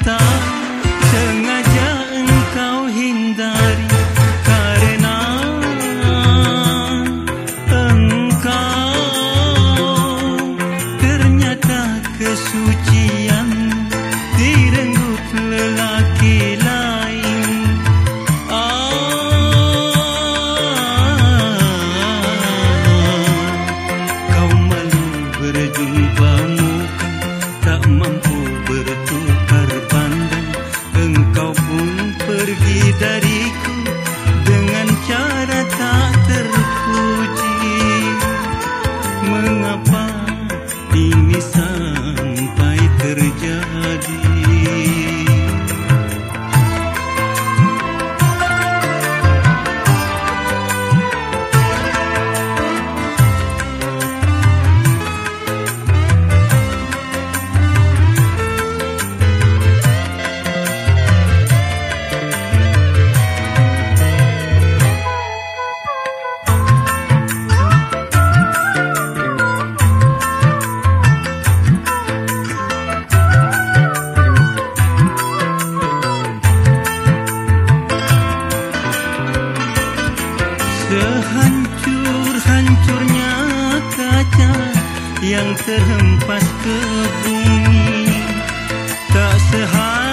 então. yang terhempas ke bumi. Tak sehat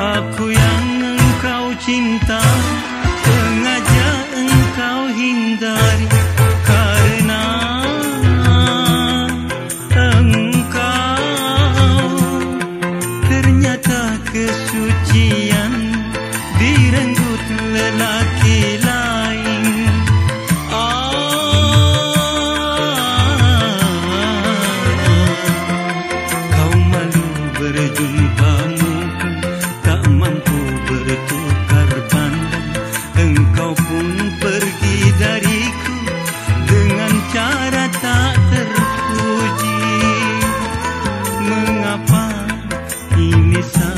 Aku yang engkau cinta Sengaja engkau hindari. Karena engkau Ternyata kesucian. Direnggut lelaki-lelaki Missão.